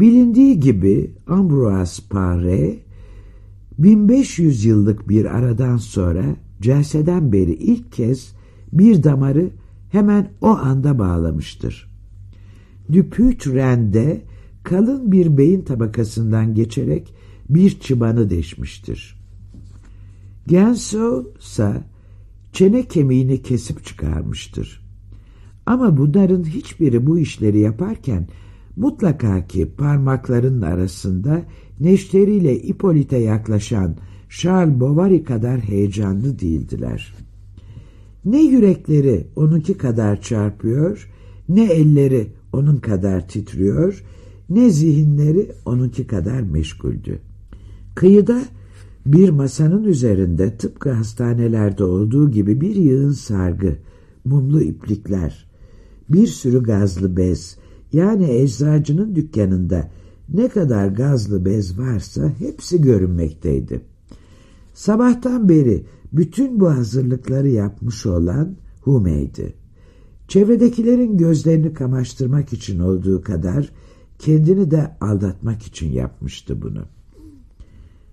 Bilindiği gibi Ambroise Paré 1500 yıllık bir aradan sonra celseden beri ilk kez bir damarı hemen o anda bağlamıştır. Dupuytren'de kalın bir beyin tabakasından geçerek bir çıbanı deşmiştir. Genso ise çene kemiğini kesip çıkarmıştır. Ama bunların hiçbiri bu işleri yaparken mutlaka ki parmaklarının arasında neşteriyle Ipolit'e yaklaşan Charles Bovary kadar heyecanlı değildiler. Ne yürekleri onunki kadar çarpıyor, ne elleri onun kadar titriyor, ne zihinleri onunki kadar meşguldü. Kıyıda bir masanın üzerinde tıpkı hastanelerde olduğu gibi bir yığın sargı, mumlu iplikler, bir sürü gazlı bez, yani eczacının dükkanında ne kadar gazlı bez varsa hepsi görünmekteydi. Sabahtan beri bütün bu hazırlıkları yapmış olan Hume'ydi. Çevredekilerin gözlerini kamaştırmak için olduğu kadar kendini de aldatmak için yapmıştı bunu.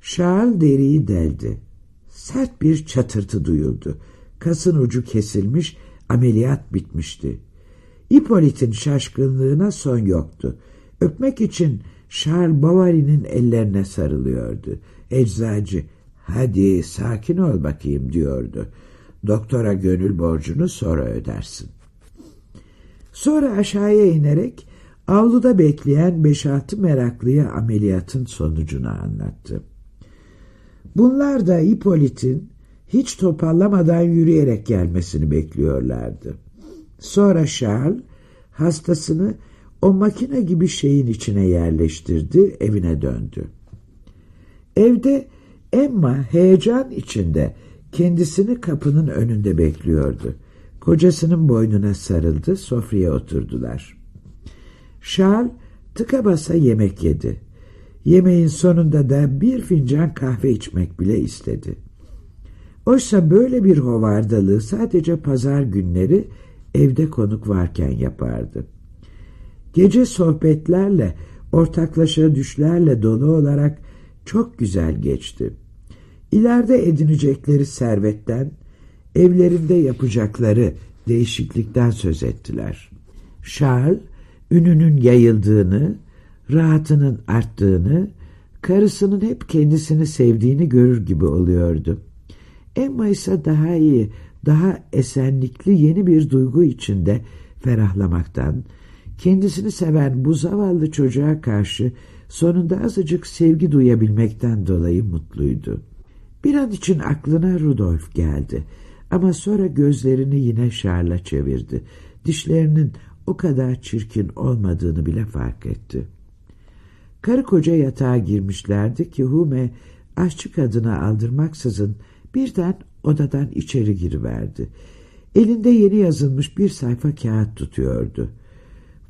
Şal deriyi deldi. Sert bir çatırtı duyuldu. Kasın ucu kesilmiş, ameliyat bitmişti. Ipolit'in şaşkınlığına son yoktu. Öpmek için Charles Bovary'nin ellerine sarılıyordu. Eczacı, hadi sakin ol bakayım diyordu. Doktora gönül borcunu sonra ödersin. Sonra aşağıya inerek avluda bekleyen beş altı meraklıya ameliyatın sonucunu anlattı. Bunlar da Ipolit'in hiç toparlamadan yürüyerek gelmesini bekliyorlardı. Sonra Charles hastasını o makine gibi şeyin içine yerleştirdi, evine döndü. Evde Emma heyecan içinde kendisini kapının önünde bekliyordu. Kocasının boynuna sarıldı, sofraya oturdular. Charles tıka basa yemek yedi. Yemeğin sonunda da bir fincan kahve içmek bile istedi. Oysa böyle bir hovardalığı sadece pazar günleri evde konuk varken yapardı. Gece sohbetlerle, ortaklaşa düşlerle dolu olarak çok güzel geçti. İleride edinecekleri servetten, evlerinde yapacakları değişiklikten söz ettiler. Charles, ününün yayıldığını, rahatının arttığını, karısının hep kendisini sevdiğini görür gibi oluyordu. Emma ise daha iyi, daha esenlikli yeni bir duygu içinde ferahlamaktan, kendisini seven bu zavallı çocuğa karşı sonunda azıcık sevgi duyabilmekten dolayı mutluydu. Bir an için aklına Rudolf geldi ama sonra gözlerini yine Şarl'a çevirdi. Dişlerinin o kadar çirkin olmadığını bile fark etti. Karı koca yatağa girmişlerdi ki Hume aşçı kadına aldırmaksızın birden odadan içeri giriverdi. Elinde yeni yazılmış bir sayfa kağıt tutuyordu.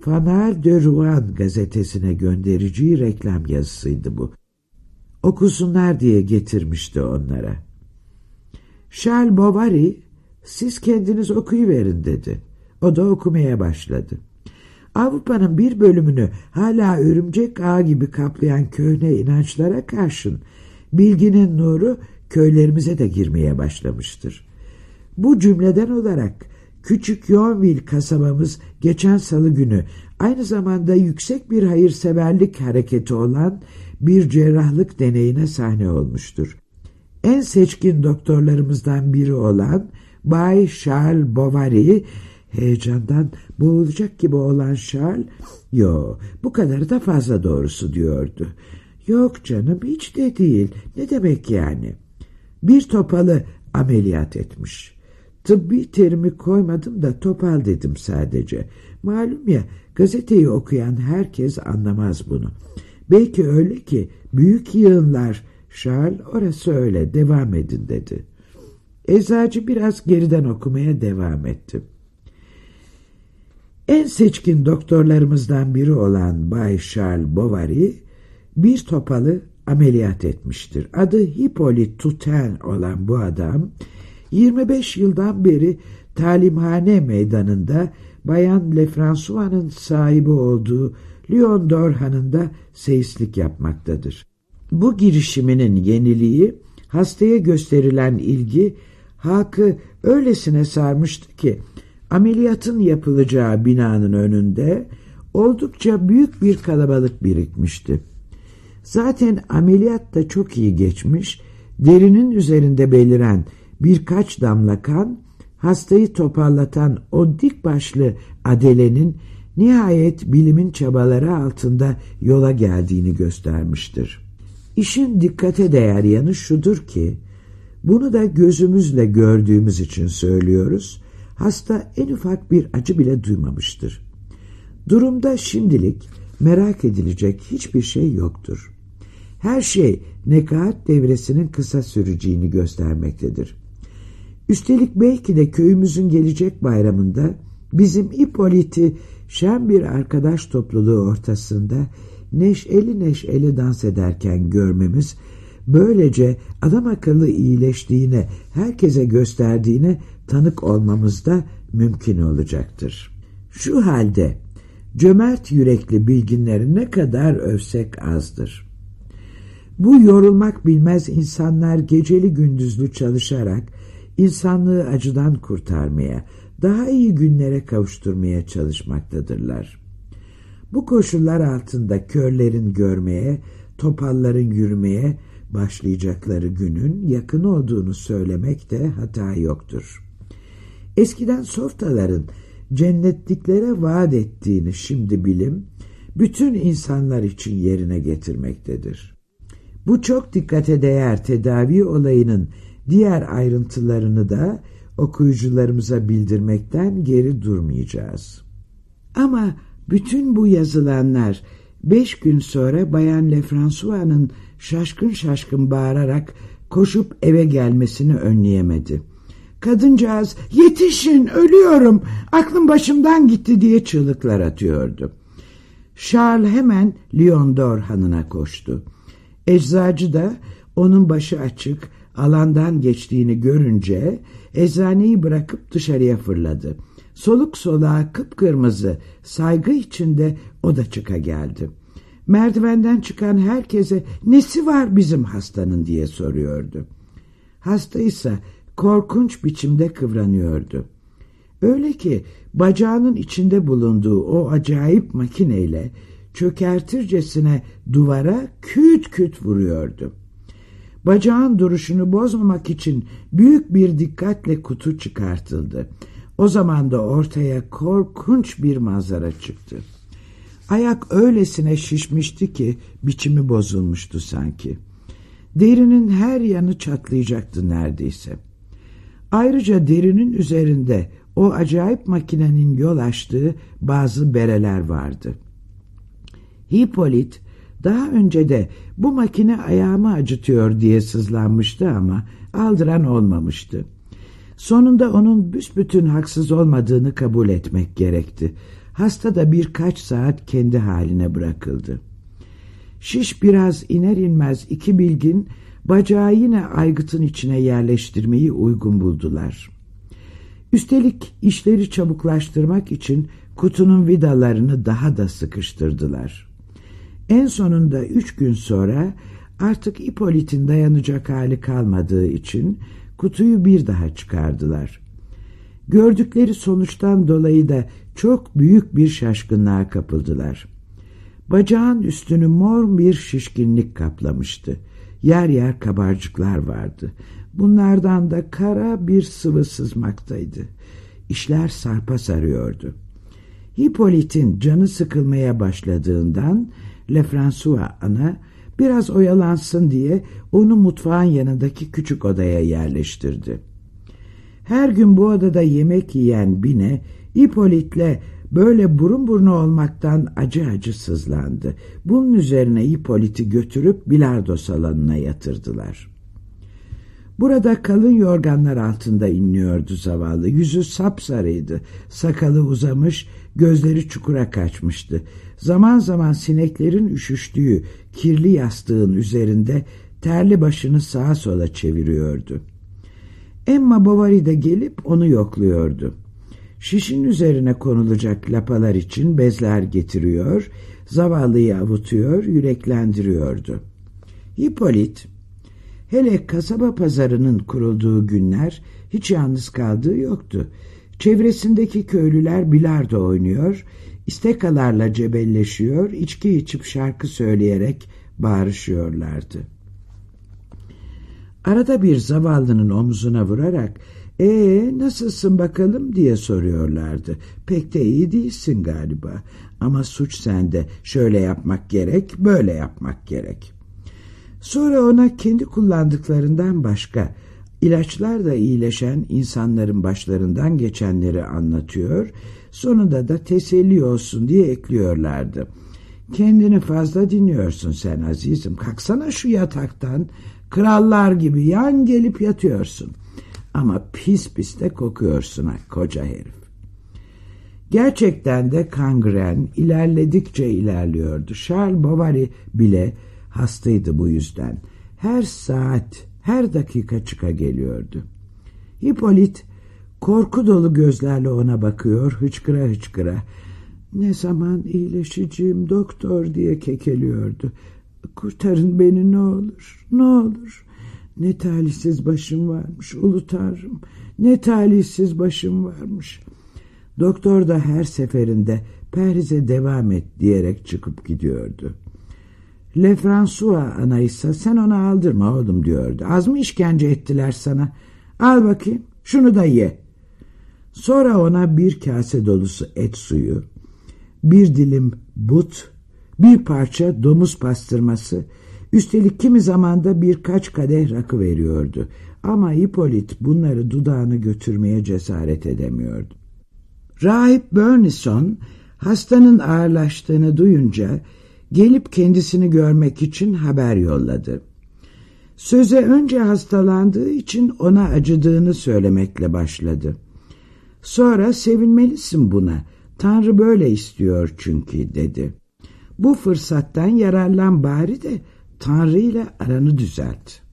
Fanal de Rouen gazetesine göndereceği reklam yazısıydı bu. Okusunlar diye getirmişti onlara. Charles Bovary, siz kendiniz okuyuverin dedi. O da okumaya başladı. Avrupa'nın bir bölümünü hala örümcek ağ gibi kaplayan köhne inançlara karşın bilginin nuru köylerimize de girmeye başlamıştır. Bu cümleden olarak küçük Yonville kasabamız geçen salı günü aynı zamanda yüksek bir hayırseverlik hareketi olan bir cerrahlık deneyine sahne olmuştur. En seçkin doktorlarımızdan biri olan Bay Charles Bovary heyecandan boğulacak gibi olan Charles yo bu kadarı da fazla doğrusu diyordu. Yok canım hiç de değil ne demek yani bir topalı ameliyat etmiş. Tıbbi terimi koymadım da topal dedim sadece. Malum ya gazeteyi okuyan herkes anlamaz bunu. Belki öyle ki büyük yığınlar Charles orası öyle devam edin dedi. Eczacı biraz geriden okumaya devam etti. En seçkin doktorlarımızdan biri olan Bay Charles Bovary bir topalı ameliyat etmiştir. Adı Hippolyte Tutel olan bu adam 25 yıldan beri talimhane meydanında Bayan Lefrancois'ın sahibi olduğu Lyon Dorhan'ın da seyislik yapmaktadır. Bu girişiminin yeniliği, hastaya gösterilen ilgi Hak'ı öylesine sarmıştı ki ameliyatın yapılacağı binanın önünde oldukça büyük bir kalabalık birikmişti. Zaten ameliyat da çok iyi geçmiş, derinin üzerinde beliren birkaç damla kan hastayı toparlatan o dik başlı Adele'nin nihayet bilimin çabaları altında yola geldiğini göstermiştir. İşin dikkate değer yanı şudur ki, bunu da gözümüzle gördüğümüz için söylüyoruz, hasta en ufak bir acı bile duymamıştır. Durumda şimdilik merak edilecek hiçbir şey yoktur. Her şey nekaat devresinin kısa süreceğini göstermektedir. Üstelik belki de köyümüzün gelecek bayramında bizim İpolit'i şen bir arkadaş topluluğu ortasında neşeli neşeli dans ederken görmemiz, böylece adam akıllı iyileştiğine, herkese gösterdiğine tanık olmamız da mümkün olacaktır. Şu halde cömert yürekli bilginleri ne kadar övsek azdır. Bu yorulmak bilmez insanlar geceli gündüzlü çalışarak insanlığı acıdan kurtarmaya, daha iyi günlere kavuşturmaya çalışmaktadırlar. Bu koşullar altında körlerin görmeye, topalların yürümeye başlayacakları günün yakın olduğunu söylemek de hata yoktur. Eskiden softaların cennetliklere vaat ettiğini şimdi bilim, bütün insanlar için yerine getirmektedir. Bu çok dikkate değer tedavi olayının diğer ayrıntılarını da okuyucularımıza bildirmekten geri durmayacağız. Ama bütün bu yazılanlar beş gün sonra Bayan Lefrancois'ın şaşkın şaşkın bağırarak koşup eve gelmesini önleyemedi. Kadıncağız yetişin ölüyorum aklım başımdan gitti diye çığlıklar atıyordu. Charles hemen Lyon Dorhan'ına koştu. Eczacı da onun başı açık alandan geçtiğini görünce eczaneyi bırakıp dışarıya fırladı. Soluk soluğa kıpkırmızı saygı içinde o da çıka geldi. Merdivenden çıkan herkese nesi var bizim hastanın diye soruyordu. Hasta ise korkunç biçimde kıvranıyordu. Öyle ki bacağının içinde bulunduğu o acayip makineyle çökertircesine duvara küt küt vuruyordu. Bacağın duruşunu bozmamak için büyük bir dikkatle kutu çıkartıldı. O zaman da ortaya korkunç bir manzara çıktı. Ayak öylesine şişmişti ki biçimi bozulmuştu sanki. Derinin her yanı çatlayacaktı neredeyse. Ayrıca derinin üzerinde o acayip makinenin yol açtığı bazı bereler vardı. Hipolit daha önce de bu makine ayağımı acıtıyor diye sızlanmıştı ama aldıran olmamıştı. Sonunda onun büsbütün haksız olmadığını kabul etmek gerekti. Hasta da birkaç saat kendi haline bırakıldı. Şiş biraz iner inmez iki bilgin bacağı yine aygıtın içine yerleştirmeyi uygun buldular. Üstelik işleri çabuklaştırmak için kutunun vidalarını daha da sıkıştırdılar. En sonunda üç gün sonra artık İpolit'in dayanacak hali kalmadığı için kutuyu bir daha çıkardılar. Gördükleri sonuçtan dolayı da çok büyük bir şaşkınlığa kapıldılar. Bacağın üstünü mor bir şişkinlik kaplamıştı. Yer yer kabarcıklar vardı. Bunlardan da kara bir sıvı sızmaktaydı. İşler sarpa sarıyordu. Hipolit'in canı sıkılmaya başladığından Lefrancois ana biraz oyalansın diye onu mutfağın yanındaki küçük odaya yerleştirdi. Her gün bu odada yemek yiyen Bine, Hippolyt'le böyle burun burnu olmaktan acı acı sızlandı. Bunun üzerine Hippolyt'i götürüp bilardo salonuna yatırdılar. Burada kalın yorganlar altında inliyordu zavallı. Yüzü sapsarıydı. Sakalı uzamış, gözleri çukura kaçmıştı. Zaman zaman sineklerin üşüştüğü kirli yastığın üzerinde terli başını sağa sola çeviriyordu. Emma Bovary de gelip onu yokluyordu. Şişin üzerine konulacak lapalar için bezler getiriyor, zavallıyı avutuyor, yüreklendiriyordu. Hipolit, hele kasaba pazarının kurulduğu günler hiç yalnız kaldığı yoktu. Çevresindeki köylüler bilardo oynuyor, istekalarla cebelleşiyor, içki içip şarkı söyleyerek bağırışıyorlardı. Arada bir zavallının omzuna vurarak ''Ee nasılsın bakalım?'' diye soruyorlardı. ''Pek de iyi değilsin galiba ama suç sende. Şöyle yapmak gerek, böyle yapmak gerek.'' Sonra ona kendi kullandıklarından başka ilaçlar iyileşen insanların başlarından geçenleri anlatıyor, sonunda da teselli olsun diye ekliyorlardı. Kendini fazla dinliyorsun sen azizim. Kalksana şu yataktan. Krallar gibi yan gelip yatıyorsun. Ama pis pis de kokuyorsun ha koca herif. Gerçekten de kangren ilerledikçe ilerliyordu. Charles Bovary bile hastaydı bu yüzden. Her saat, her dakika çıka geliyordu. Hipolit korku dolu gözlerle ona bakıyor, hıçkıra hıçkıra. Ne zaman iyileşeceğim doktor diye kekeliyordu. Kurtarın beni ne olur, ne olur. Ne talihsiz başım varmış ulu tanrım. Ne talihsiz başım varmış. Doktor da her seferinde perhize devam et diyerek çıkıp gidiyordu. Le François anaysa sen ona aldırma oğlum diyordu. Az mı işkence ettiler sana? Al bakayım şunu da ye. Sonra ona bir kase dolusu et suyu, bir dilim but, bir parça domuz pastırması, üstelik kimi zamanda birkaç kadeh rakı veriyordu. Ama Hippolit bunları dudağını götürmeye cesaret edemiyordu. Rahip Burnison hastanın ağırlaştığını duyunca gelip kendisini görmek için haber yolladı. Söze önce hastalandığı için ona acıdığını söylemekle başladı. Sonra sevinmelisin buna. Tanrı böyle istiyor çünkü dedi. Bu fırsattan yararlan bari de Tanrı ile aranı düzelt.''